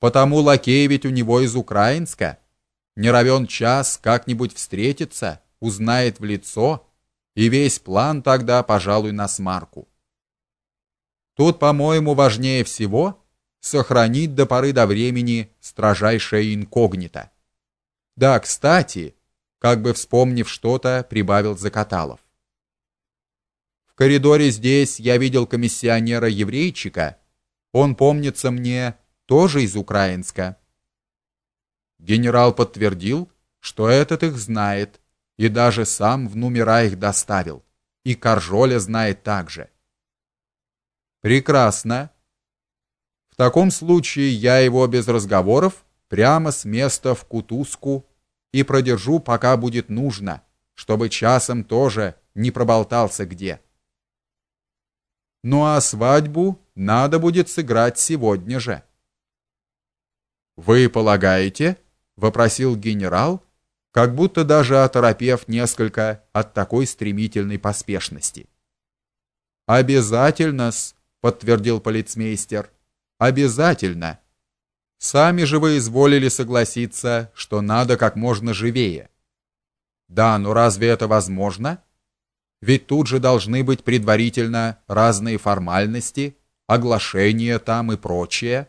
Потому лакей ведь у него из Украинска. Не равен час как-нибудь встретиться, узнает в лицо, и весь план тогда, пожалуй, на смарку. Тут, по-моему, важнее всего сохранить до поры до времени строжайшее инкогнито. Да, кстати, как бы вспомнив что-то, прибавил Закаталов. В коридоре здесь я видел комиссионера-еврейчика. Он, помнится мне, тоже из Украинска. Генерал подтвердил, что этот их знает и даже сам в номера их доставил. И Каржоля знает также. Прекрасно. В таком случае я его без разговоров прямо с места в кутузку и продержу, пока будет нужно, чтобы часом тоже не проболтался где. Ну а свадьбу надо будет сыграть сегодня же. Вы полагаете? вопросил генерал, как будто даже оторопев несколько от такой стремительной поспешности. Обязательно-с, подтвердил полицмейстер. Обязательно. Сами же вы изволили согласиться, что надо как можно живее. Да, но разве это возможно? Ведь тут же должны быть предварительно разные формальности, оглашения там и прочее.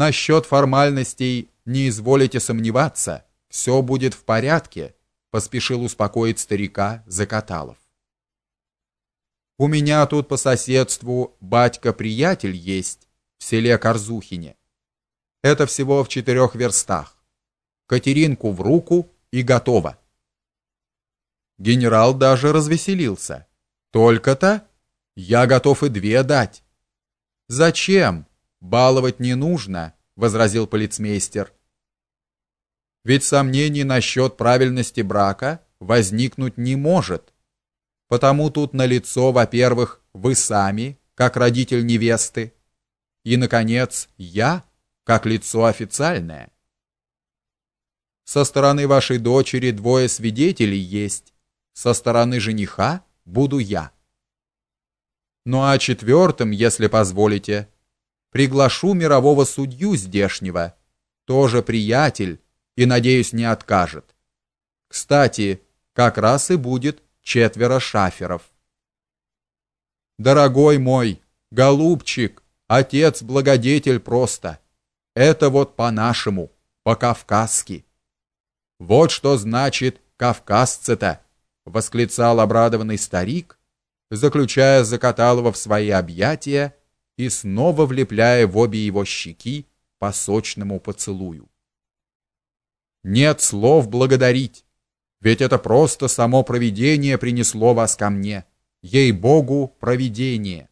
Насчет формальностей не изволите сомневаться, все будет в порядке, поспешил успокоить старика Закаталов. У меня тут по соседству батька-приятель есть в селе Корзухине. Это всего в четырех верстах. Катеринку в руку и готово. Генерал даже развеселился. Только-то я готов и две дать. Зачем? Баловать не нужно, возразил полицмейстер. Ведь сомнений насчет правильности брака возникнуть не может. Потому тут на лицо, во-первых, вы сами, как родитель невесты, и наконец, я, как лицо официальное. Со стороны вашей дочери двое свидетелей есть. Со стороны жениха буду я. Ну а четвертым, если позволите, приглашу мирового судью здешнего, тоже приятель, и надеюсь, не откажет. Кстати, как раз и будет четверо шаферов. Дорогой мой, голубчик, отец благодетель просто. Это вот по-нашему, по-кавказски. Вот что значит кавказцы-то, восклицал обрадованный старик, заключая Закаталова в свои объятия и снова влепляя в обе его щеки по сочному поцелую. Нет слов благодарить, ведь это просто само провидение принесло вас ко мне. Ей-богу, провидение.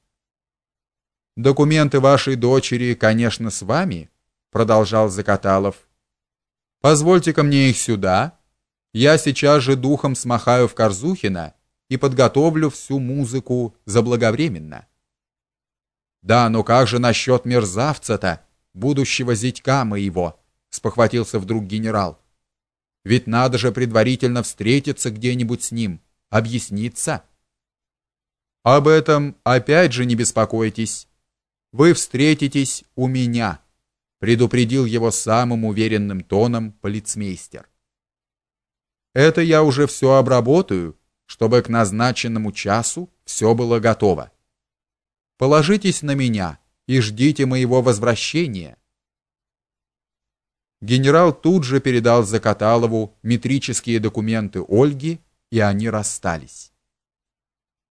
Документы вашей дочери, конечно, с вами, продолжал Закаталов. Позвольте-ка мне их сюда. Я сейчас же духом смахаю в Корзухино и подготовлю всю музыку заблаговременно. Да, но как же насчет мерзавца-то, будущего зятька моего, спохватился вдруг генерал. Ведь надо же предварительно встретиться где-нибудь с ним, объясниться. Об этом опять же не беспокойтесь. Вы встретитесь у меня, предупредил его самым уверенным тоном полицмейстер. Это я уже все обработаю, чтобы к назначенному часу все было готово. Положитесь на меня и ждите моего возвращения. Генерал тут же передал Закаталову метрические документы Ольги, и они расстались.